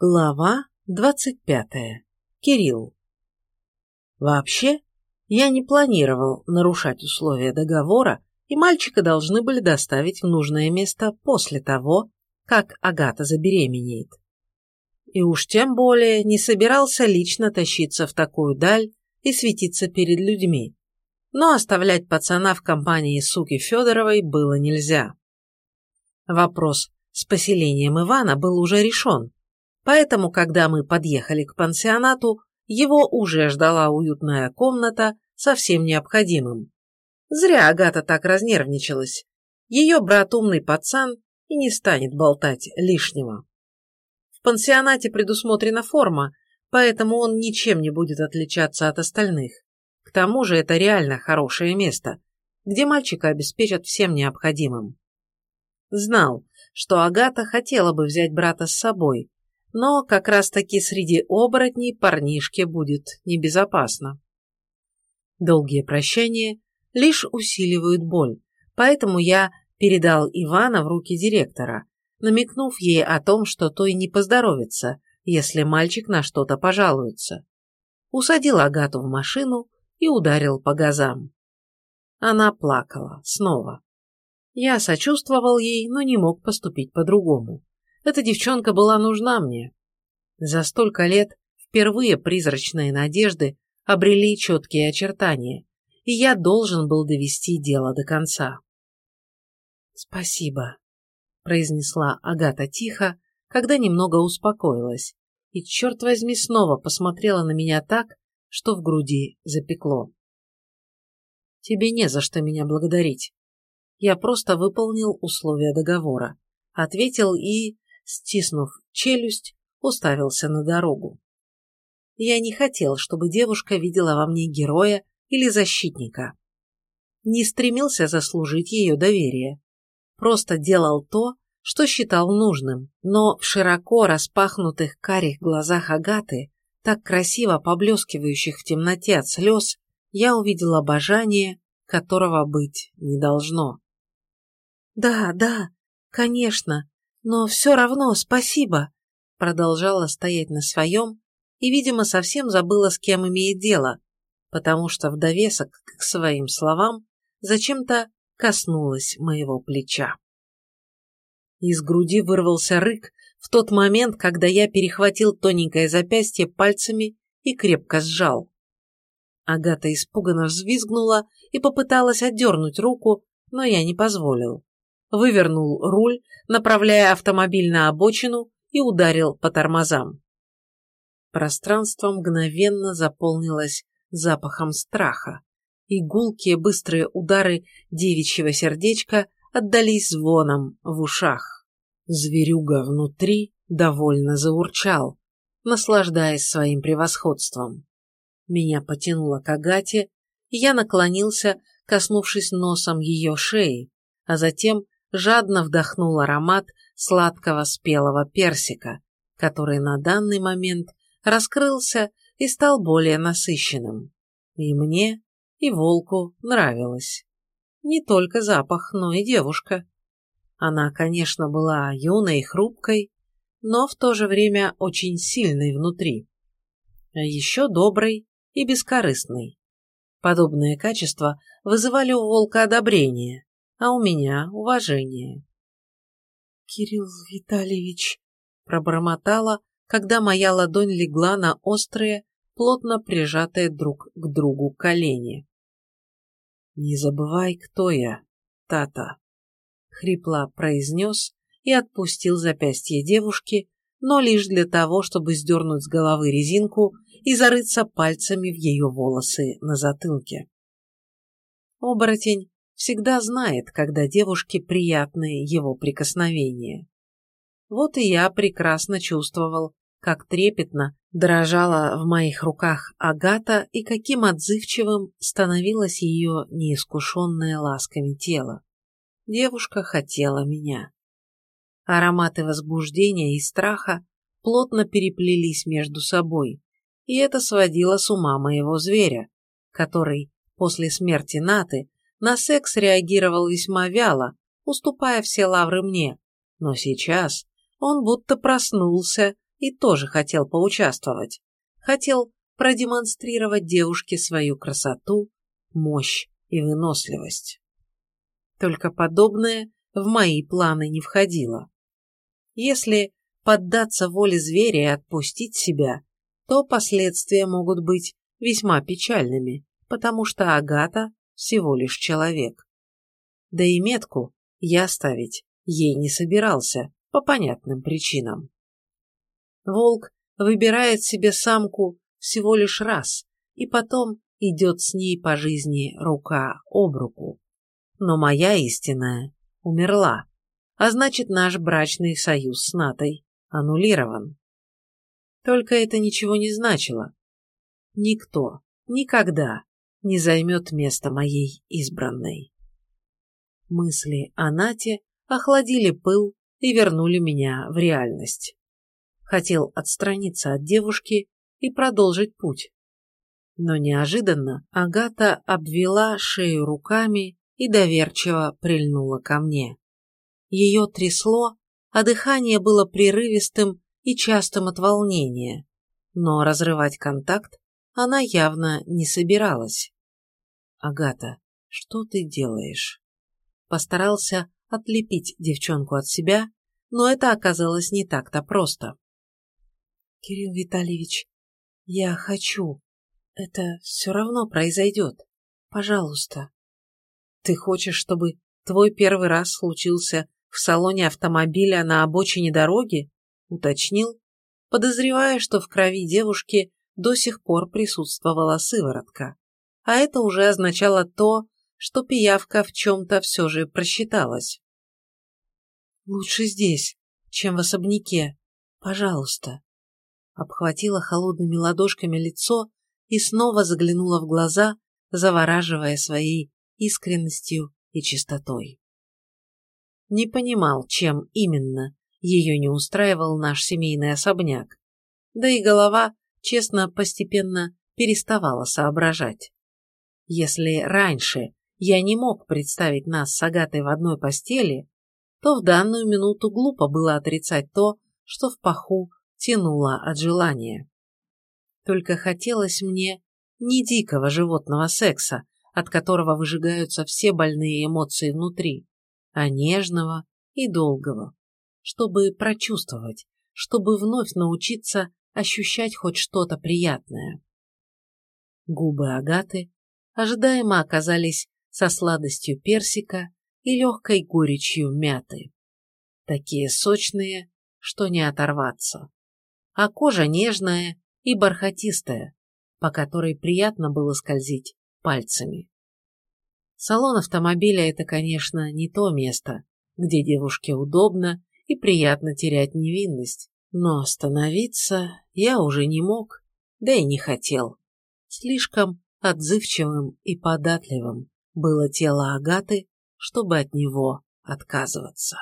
Глава двадцать пятая. Кирилл. Вообще, я не планировал нарушать условия договора, и мальчика должны были доставить в нужное место после того, как Агата забеременеет. И уж тем более не собирался лично тащиться в такую даль и светиться перед людьми. Но оставлять пацана в компании суки Федоровой было нельзя. Вопрос с поселением Ивана был уже решен, поэтому, когда мы подъехали к пансионату, его уже ждала уютная комната со всем необходимым. Зря Агата так разнервничалась. Ее брат умный пацан и не станет болтать лишнего. В пансионате предусмотрена форма, поэтому он ничем не будет отличаться от остальных. К тому же это реально хорошее место, где мальчика обеспечат всем необходимым. Знал, что Агата хотела бы взять брата с собой, но как раз-таки среди оборотней парнишке будет небезопасно. Долгие прощания лишь усиливают боль, поэтому я передал Ивана в руки директора, намекнув ей о том, что то и не поздоровится, если мальчик на что-то пожалуется. Усадил Агату в машину и ударил по газам. Она плакала снова. Я сочувствовал ей, но не мог поступить по-другому. Эта девчонка была нужна мне. За столько лет впервые призрачные надежды обрели четкие очертания, и я должен был довести дело до конца. «Спасибо», — произнесла Агата тихо, когда немного успокоилась, и, черт возьми, снова посмотрела на меня так, что в груди запекло. «Тебе не за что меня благодарить. Я просто выполнил условия договора», — ответил и, стиснув челюсть, уставился на дорогу. Я не хотел, чтобы девушка видела во мне героя или защитника. Не стремился заслужить ее доверие. Просто делал то, что считал нужным, но в широко распахнутых карих глазах Агаты, так красиво поблескивающих в темноте от слез, я увидел обожание, которого быть не должно. «Да, да, конечно, но все равно спасибо», продолжала стоять на своем и, видимо, совсем забыла, с кем имеет дело, потому что в довесок к своим словам зачем-то коснулась моего плеча. Из груди вырвался рык в тот момент, когда я перехватил тоненькое запястье пальцами и крепко сжал. Агата испуганно взвизгнула и попыталась отдернуть руку, но я не позволил. Вывернул руль, направляя автомобиль на обочину и ударил по тормозам. Пространство мгновенно заполнилось запахом страха, и быстрые удары девичьего сердечка отдались звоном в ушах. Зверюга внутри довольно заурчал, наслаждаясь своим превосходством. Меня потянуло к Агате, и я наклонился, коснувшись носом ее шеи, а затем жадно вдохнул аромат сладкого спелого персика, который на данный момент раскрылся и стал более насыщенным. И мне, и волку нравилось. Не только запах, но и девушка. Она, конечно, была юной и хрупкой, но в то же время очень сильной внутри. А еще доброй и бескорыстной. Подобные качества вызывали у волка одобрение, а у меня уважение. «Кирилл Витальевич», — пробормотала, когда моя ладонь легла на острые, плотно прижатые друг к другу колени. «Не забывай, кто я, Тата», — хрипло произнес и отпустил запястье девушки, но лишь для того, чтобы сдернуть с головы резинку и зарыться пальцами в ее волосы на затылке. Оборотень всегда знает, когда девушке приятны его прикосновения. Вот и я прекрасно чувствовал, как трепетно дрожала в моих руках Агата и каким отзывчивым становилось ее неискушенное ласками тело. Девушка хотела меня. Ароматы возбуждения и страха плотно переплелись между собой, и это сводило с ума моего зверя, который после смерти Наты на секс реагировал весьма вяло, уступая все лавры мне, но сейчас он будто проснулся и тоже хотел поучаствовать. Хотел продемонстрировать девушке свою красоту, мощь и выносливость. Только подобное в мои планы не входило. Если поддаться воле зверя и отпустить себя, то последствия могут быть весьма печальными, потому что Агата всего лишь человек. Да и метку я ставить ей не собирался по понятным причинам. Волк выбирает себе самку всего лишь раз и потом идет с ней по жизни рука об руку. Но моя истинная умерла, а значит наш брачный союз с Натой аннулирован. Только это ничего не значило. Никто никогда не займет место моей избранной. Мысли о Нате охладили пыл и вернули меня в реальность. Хотел отстраниться от девушки и продолжить путь. Но неожиданно Агата обвела шею руками и доверчиво прильнула ко мне. Ее трясло, а дыхание было прерывистым и частым от волнения, но разрывать контакт она явно не собиралась. «Агата, что ты делаешь?» Постарался отлепить девчонку от себя, но это оказалось не так-то просто. «Кирилл Витальевич, я хочу. Это все равно произойдет. Пожалуйста». «Ты хочешь, чтобы твой первый раз случился в салоне автомобиля на обочине дороги?» — уточнил, подозревая, что в крови девушки до сих пор присутствовала сыворотка. А это уже означало то, что пиявка в чем-то все же просчиталась. «Лучше здесь, чем в особняке. Пожалуйста». Обхватила холодными ладошками лицо и снова заглянула в глаза, завораживая своей искренностью и чистотой. Не понимал, чем именно ее не устраивал наш семейный особняк, да и голова, честно, постепенно переставала соображать. Если раньше я не мог представить нас с Агатой в одной постели, то в данную минуту глупо было отрицать то, что в паху тянуло от желания. Только хотелось мне не дикого животного секса, от которого выжигаются все больные эмоции внутри, а нежного и долгого, чтобы прочувствовать, чтобы вновь научиться ощущать хоть что-то приятное. Губы Агаты ожидаемо оказались со сладостью персика и легкой горечью мяты. Такие сочные, что не оторваться. А кожа нежная и бархатистая, по которой приятно было скользить пальцами. Салон автомобиля – это, конечно, не то место, где девушке удобно и приятно терять невинность, но остановиться я уже не мог, да и не хотел. Слишком отзывчивым и податливым было тело Агаты, чтобы от него отказываться.